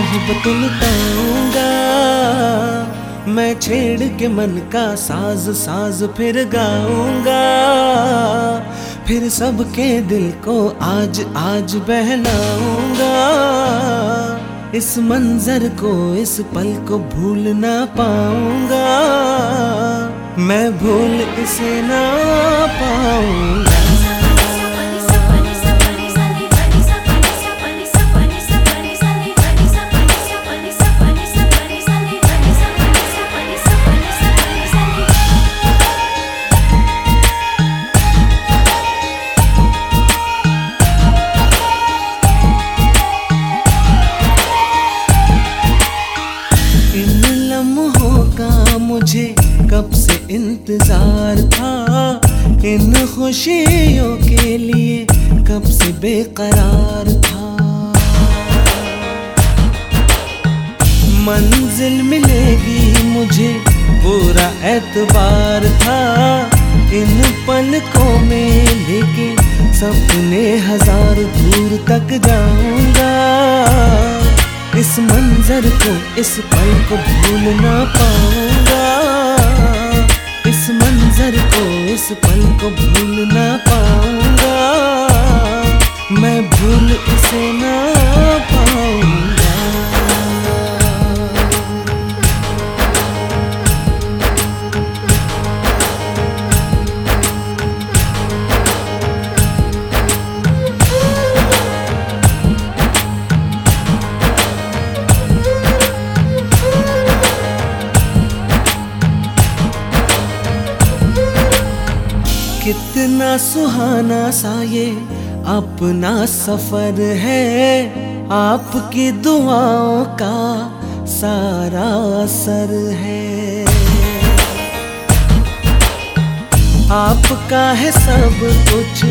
मोहब्बत लुटाऊँगा। मैं छेड़ के मन का साज साज फिर गाऊँगा। फिर सबके दिल को आज आज बहलाऊँगा इस मंजर को, इस पल को भूल ना पाऊँगा। मैं भूल इसे ना पाऊँगा। खुशियों के लिए कब से बेकरार था। मंजिल मिलेगी मुझे, पूरा एतबार था। इन पलकों में लेके सपने हज़ार दूर तक जाऊँगा। इस मंजर को, इस पल को भूल ना पाऊँगा पल को भूल ना पाऊँगा। मैं भूल इसे ना कितना सुहाना सा ये अपना सफ़र है। आपकी दुआओं का सारा असर है। आपका है सब कुछ,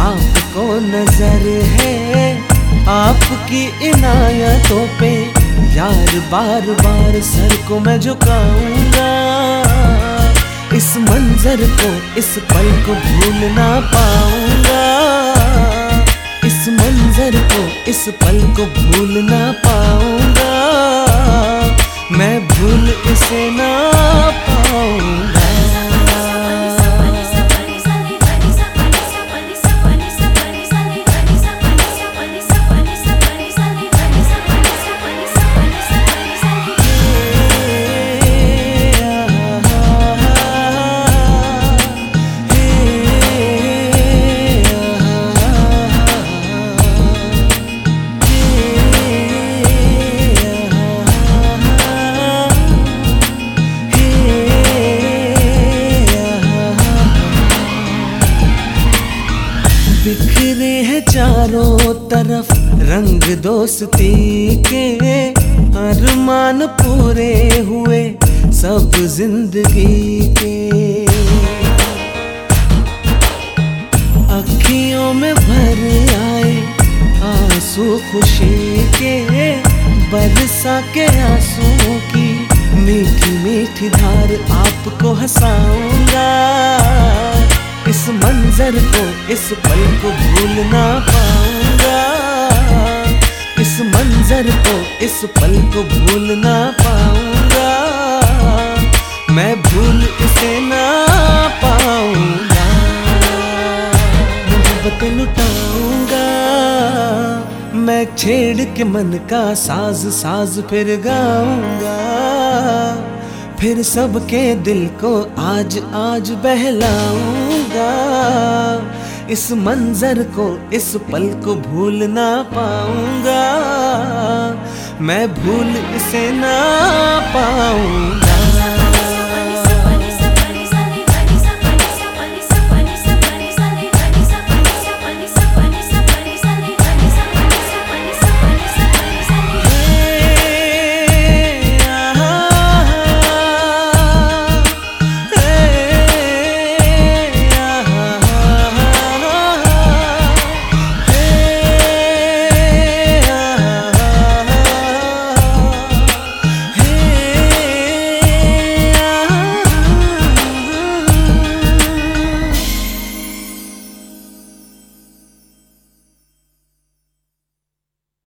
आपको नज़र है। आपकी इनायतों पे यार बार बार सर को मैं झुकाऊँगा। इस मंजर को, इस पल को भूल ना पाऊँगा। इस मंजर को, इस पल को भूल ना पाऊँगा। मैं भूल इसे ना बिखरे हैं चारों तरफ़ रंग दोस्ती के। अरमान पूरे हुए सब ज़िंदगी के। अखियों में भर आए आँसू खुशी के। बरसा के आंसुओं की मीठी मीठी धार आपको हंसाऊँगा। इस मंजर को, इस पल को भूल ना पाऊँगा। इस मंजर को, इस पल को भूल ना पाऊँगा। मैं भूल इसे ना पाऊँगा। मोहब्बत लुटाऊँगा। मैं छेड़ के मन का साज साज फिर गाऊँगा। फिर सबके दिल को आज आज बहलाऊँगा। इस मंजर को, इस पल को भूल ना पाऊँगा। मैं भूल इसे ना पाऊँगा।